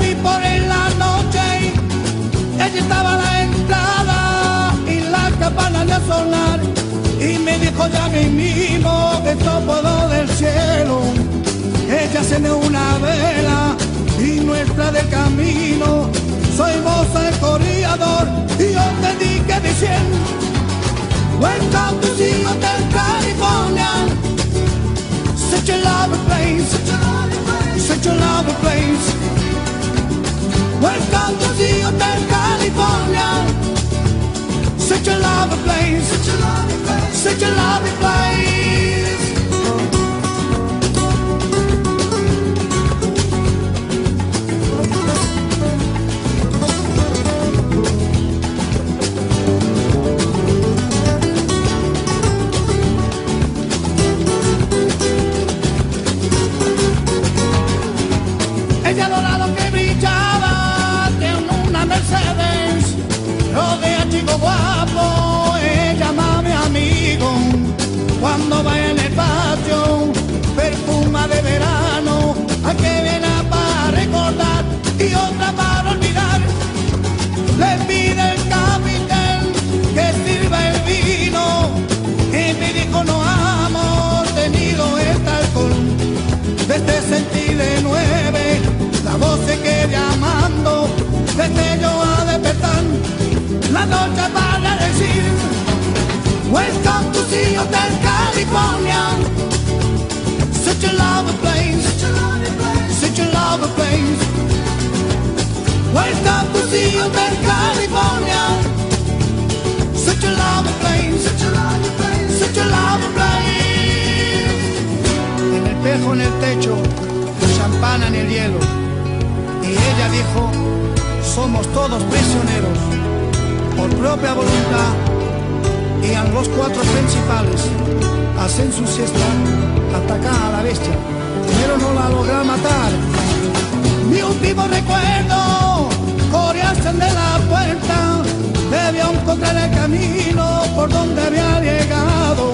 vi por en la noche, ella estaba la entrada y la campana de sonar, y me dijo ya mismo que puedo del cielo ella tiene una vela y nuestra del camino. Soy vos el corredor y yo te dije diciendo, Welcome Welcome to the Hotel California. Such a lovely place, such a lovely place. Y otra para olvidar, le pide el capitán que sirva el vino, y me dijo no amo tenido este alcohol, desde sentí de nueve, la voz se queda llamando, desde yo a despertar, la noche para decir, Welcome to the Hotel California, such a lovely place, such a lovely place. To the Hotel California, such a lovely place, such a lovely place. En el espejo en el techo, champán en el hielo. Y ella dijo, somos todos prisioneros, por propia voluntad. Y a los cuatro principales hacen su siesta, atacar a la bestia, pero no la logra matar. Mi último recuerdo, coreaste de la puerta, debió encontrar el camino por donde había llegado.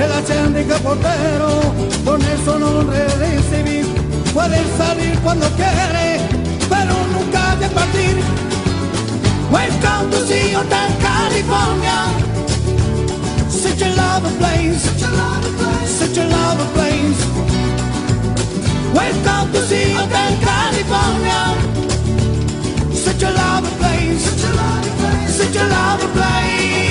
El achéndico portero, con eso no recibí. Puede salir cuando quiere, pero nunca de partir. Welcome to Hotel California. Such a lovely place, such a lovely place. Welcome to Hotel California. Such a lovely place, such a lovely place, such a lovely place.